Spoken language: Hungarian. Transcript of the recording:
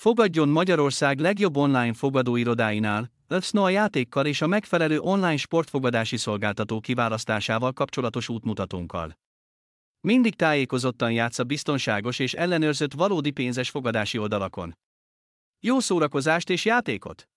Fogadjon Magyarország legjobb online fogadóirodáinál, Övszno a játékkal és a megfelelő online sportfogadási szolgáltató kiválasztásával kapcsolatos útmutatónkkal. Mindig tájékozottan játsza biztonságos és ellenőrzött valódi pénzes fogadási oldalakon. Jó szórakozást és játékot!